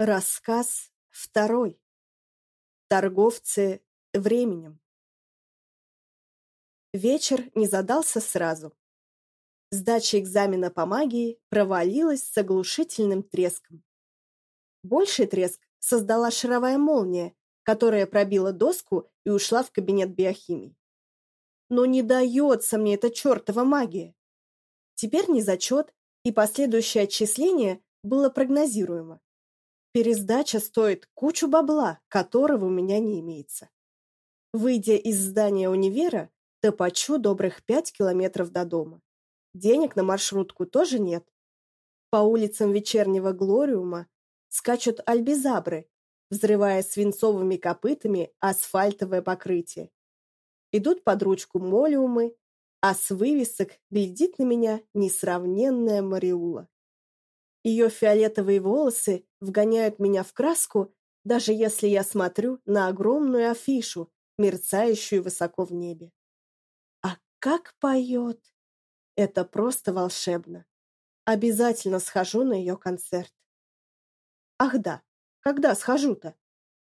Рассказ второй. Торговцы временем. Вечер не задался сразу. Сдача экзамена по магии провалилась с оглушительным треском. Больший треск создала шаровая молния, которая пробила доску и ушла в кабинет биохимии. Но не дается мне эта чертова магия. Теперь не зачет, и последующее отчисление было прогнозируемо. Пересдача стоит кучу бабла, которого у меня не имеется. Выйдя из здания универа, топочу добрых пять километров до дома. Денег на маршрутку тоже нет. По улицам вечернего Глориума скачут альбизабры, взрывая свинцовыми копытами асфальтовое покрытие. Идут под ручку молиумы, а с вывесок глядит на меня несравненная Мариула. Ее фиолетовые волосы вгоняют меня в краску, даже если я смотрю на огромную афишу, мерцающую высоко в небе. А как поет! Это просто волшебно. Обязательно схожу на ее концерт. Ах да, когда схожу-то?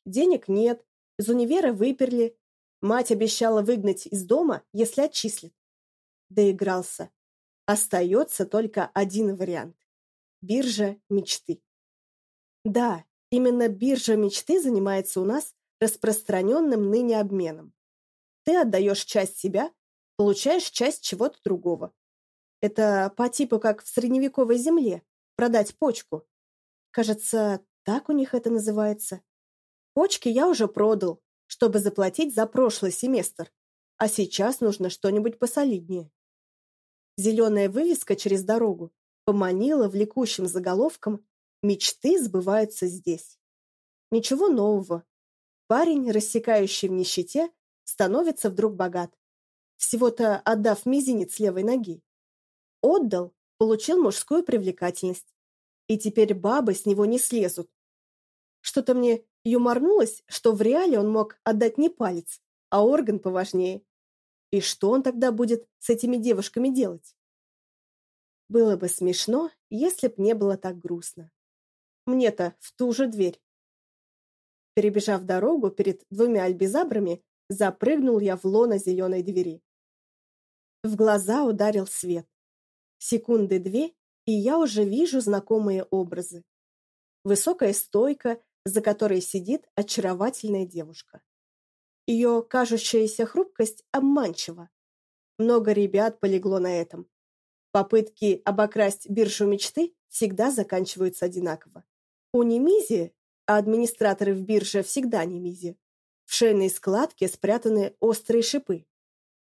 Денег нет, из универа выперли. Мать обещала выгнать из дома, если отчислит. Доигрался. Остается только один вариант. Биржа мечты. Да, именно биржа мечты занимается у нас распространенным ныне обменом. Ты отдаешь часть себя, получаешь часть чего-то другого. Это по типу как в средневековой земле, продать почку. Кажется, так у них это называется. Почки я уже продал, чтобы заплатить за прошлый семестр, а сейчас нужно что-нибудь посолиднее. Зеленая вывеска через дорогу поманила влекущим заголовком «Мечты сбываются здесь». Ничего нового. Парень, рассекающий в нищете, становится вдруг богат, всего-то отдав мизинец левой ноги. Отдал, получил мужскую привлекательность. И теперь бабы с него не слезут. Что-то мне юморнулось, что в реале он мог отдать не палец, а орган поважнее. И что он тогда будет с этими девушками делать? Было бы смешно, если б не было так грустно. Мне-то в ту же дверь. Перебежав дорогу перед двумя альбизабрами, запрыгнул я в лоно зеленой двери. В глаза ударил свет. Секунды две, и я уже вижу знакомые образы. Высокая стойка, за которой сидит очаровательная девушка. Ее кажущаяся хрупкость обманчива. Много ребят полегло на этом. Попытки обокрасть биржу мечты всегда заканчиваются одинаково. У Немизи, а администраторы в бирже всегда Немизи, в шейной складке спрятаны острые шипы.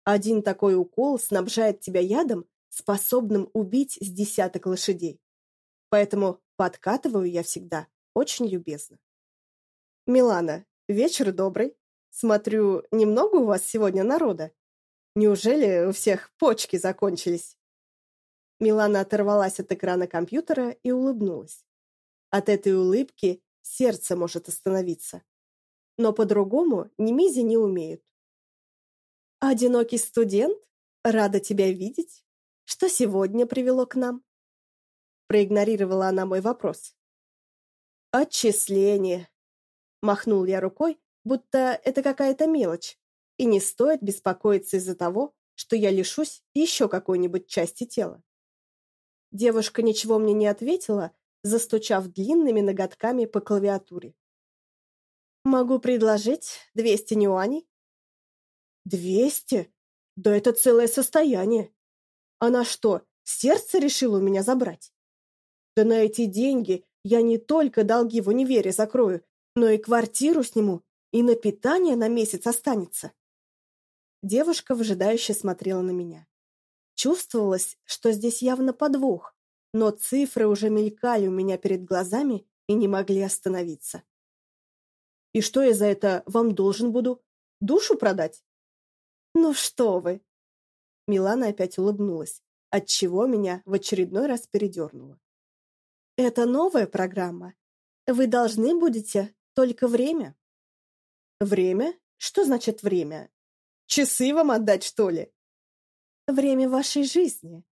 Один такой укол снабжает тебя ядом, способным убить с десяток лошадей. Поэтому подкатываю я всегда очень любезно. Милана, вечер добрый. Смотрю, немного у вас сегодня народа. Неужели у всех почки закончились? Милана оторвалась от экрана компьютера и улыбнулась. От этой улыбки сердце может остановиться. Но по-другому Немизи не умеют. «Одинокий студент? Рада тебя видеть. Что сегодня привело к нам?» Проигнорировала она мой вопрос. «Отчисление!» Махнул я рукой, будто это какая-то мелочь, и не стоит беспокоиться из-за того, что я лишусь еще какой-нибудь части тела. Девушка ничего мне не ответила, застучав длинными ноготками по клавиатуре. «Могу предложить двести юаней». «Двести? Да это целое состояние. Она что, сердце решила у меня забрать? Да на эти деньги я не только долги в универе закрою, но и квартиру сниму, и на питание на месяц останется». Девушка выжидающе смотрела на меня. Чувствовалось, что здесь явно подвох, но цифры уже мелькали у меня перед глазами и не могли остановиться. «И что я за это вам должен буду? Душу продать?» «Ну что вы!» Милана опять улыбнулась, отчего меня в очередной раз передернула. «Это новая программа. Вы должны будете только время». «Время? Что значит время? Часы вам отдать, что ли?» Время вашей жизни.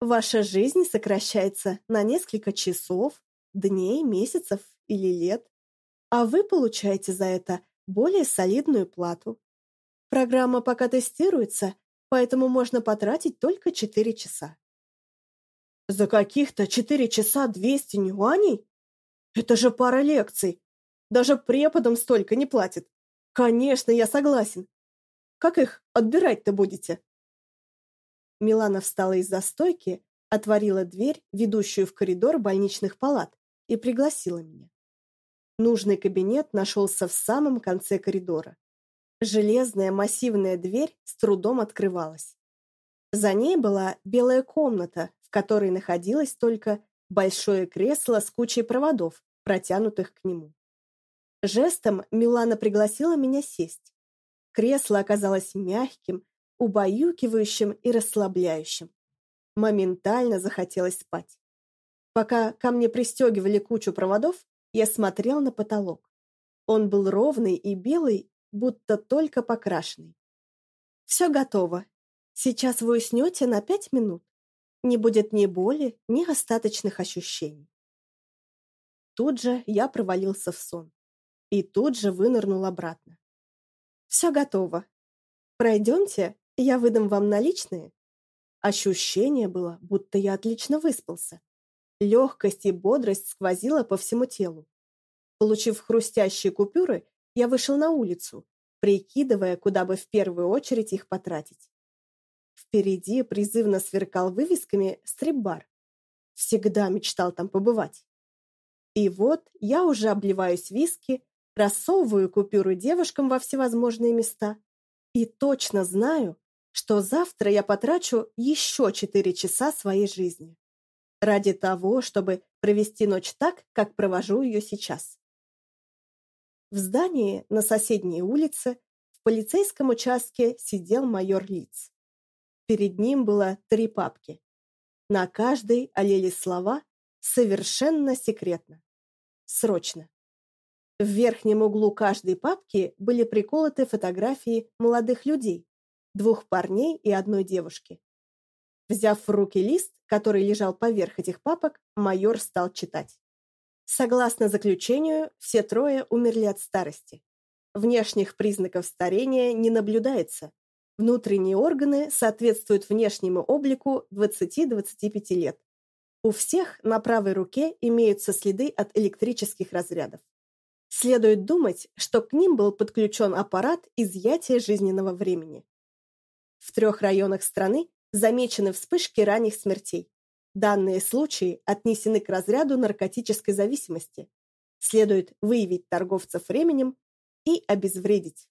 Ваша жизнь сокращается на несколько часов, дней, месяцев или лет, а вы получаете за это более солидную плату. Программа пока тестируется, поэтому можно потратить только 4 часа. За каких-то 4 часа 200 юаней? Это же пара лекций. Даже преподам столько не платят. Конечно, я согласен. Как их отбирать-то будете? Милана встала из-за стойки, отворила дверь, ведущую в коридор больничных палат, и пригласила меня. Нужный кабинет нашелся в самом конце коридора. Железная массивная дверь с трудом открывалась. За ней была белая комната, в которой находилось только большое кресло с кучей проводов, протянутых к нему. Жестом Милана пригласила меня сесть. Кресло оказалось мягким, убаюкивающим и расслабляющим. Моментально захотелось спать. Пока ко мне пристегивали кучу проводов, я смотрел на потолок. Он был ровный и белый, будто только покрашенный. «Все готово. Сейчас вы уснете на пять минут. Не будет ни боли, ни остаточных ощущений». Тут же я провалился в сон. И тут же вынырнул обратно. «Все готово. Пройдемте, я выдам вам наличные». Ощущение было, будто я отлично выспался. Легкость и бодрость сквозила по всему телу. Получив хрустящие купюры, я вышел на улицу, прикидывая, куда бы в первую очередь их потратить. Впереди призывно сверкал вывесками стрип-бар. Всегда мечтал там побывать. И вот я уже обливаюсь виски, рассовываю купюры девушкам во всевозможные места и точно знаю, что завтра я потрачу еще четыре часа своей жизни ради того, чтобы провести ночь так, как провожу ее сейчас. В здании на соседней улице в полицейском участке сидел майор Лиц. Перед ним было три папки. На каждой олели слова «Совершенно секретно». «Срочно». В верхнем углу каждой папки были приколоты фотографии молодых людей, двух парней и одной девушки. Взяв в руки лист, который лежал поверх этих папок, майор стал читать. Согласно заключению, все трое умерли от старости. Внешних признаков старения не наблюдается. Внутренние органы соответствуют внешнему облику 20-25 лет. У всех на правой руке имеются следы от электрических разрядов. Следует думать, что к ним был подключен аппарат изъятия жизненного времени. В трех районах страны замечены вспышки ранних смертей. Данные случаи отнесены к разряду наркотической зависимости. Следует выявить торговцев временем и обезвредить.